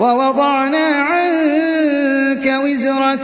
وَوَضَعْنَا عَنكَ وِزْرَكَ